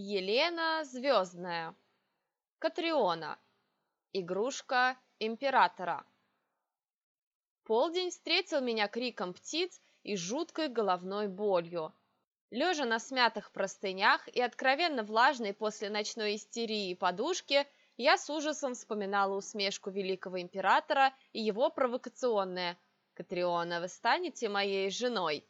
Елена Звездная. Катриона. Игрушка императора. Полдень встретил меня криком птиц и жуткой головной болью. Лежа на смятых простынях и откровенно влажной после ночной истерии подушке, я с ужасом вспоминала усмешку великого императора и его провокационное «Катриона, вы станете моей женой?»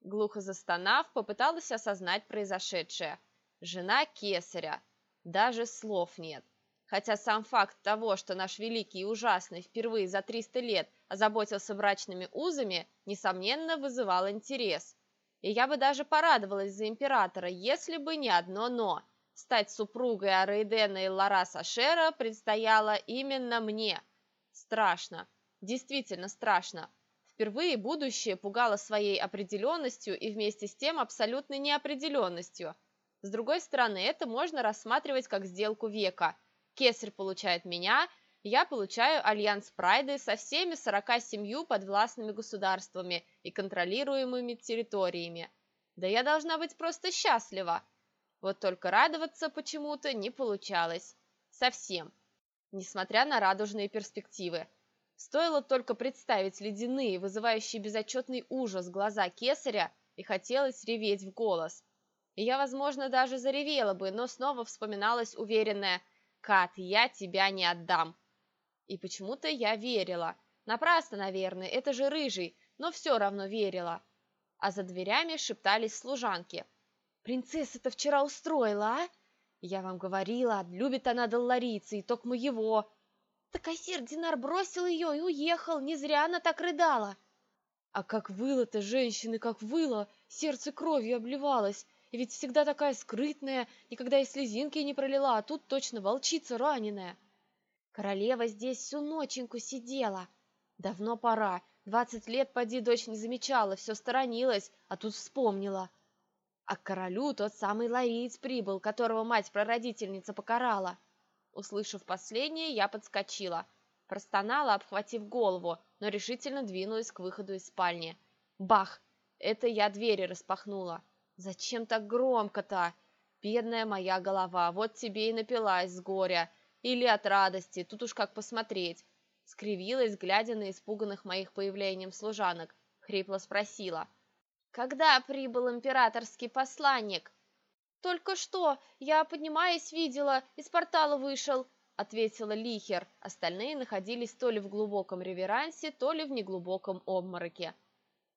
Глухо застонав, попыталась осознать произошедшее – жена кесаря. Даже слов нет. Хотя сам факт того, что наш великий и ужасный впервые за 300 лет озаботился брачными узами, несомненно вызывал интерес. И я бы даже порадовалась за императора, если бы не одно «но». Стать супругой Арейдена и Лараса Шера предстояло именно мне. Страшно. Действительно страшно. Впервые будущее пугало своей определенностью и вместе с тем абсолютной неопределенностью – с другой стороны, это можно рассматривать как сделку века. Кесарь получает меня, я получаю альянс Прайды со всеми 47 подвластными государствами и контролируемыми территориями. Да я должна быть просто счастлива. Вот только радоваться почему-то не получалось. Совсем. Несмотря на радужные перспективы. Стоило только представить ледяные, вызывающие безотчетный ужас глаза кесаря, и хотелось реветь в голос – и я, возможно, даже заревела бы, но снова вспоминалась уверенная «Кат, я тебя не отдам». И почему-то я верила. Напрасно, наверное, это же рыжий, но все равно верила. А за дверями шептались служанки. «Принцесса-то вчера устроила, а? Я вам говорила, любит она долларицы, и только моего. Так Асир Динар бросил ее и уехал, не зря она так рыдала. А как выла-то женщины, как выла, сердце кровью обливалось, и ведь всегда такая скрытная, никогда и слезинки не пролила, а тут точно волчица раненая. Королева здесь всю ноченьку сидела. Давно пора. Двадцать лет поди дочь не замечала, все сторонилась, а тут вспомнила. А к королю тот самый лариец прибыл, которого мать-прародительница покарала. Услышав последнее, я подскочила. Простонала, обхватив голову, но решительно двинулась к выходу из спальни. Бах! Это я двери распахнула. Зачем так громко-то? Бедная моя голова, вот тебе и напилась с горя. Или от радости, тут уж как посмотреть. Скривилась, глядя на испуганных моих появлением служанок. Хрипло спросила. «Когда прибыл императорский посланник?» «Только что, я, поднимаясь, видела, из портала вышел», — ответила Лихер. Остальные находились то ли в глубоком реверансе, то ли в неглубоком обмороке.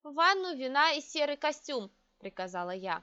«В ванну, вина и серый костюм», — приказала я.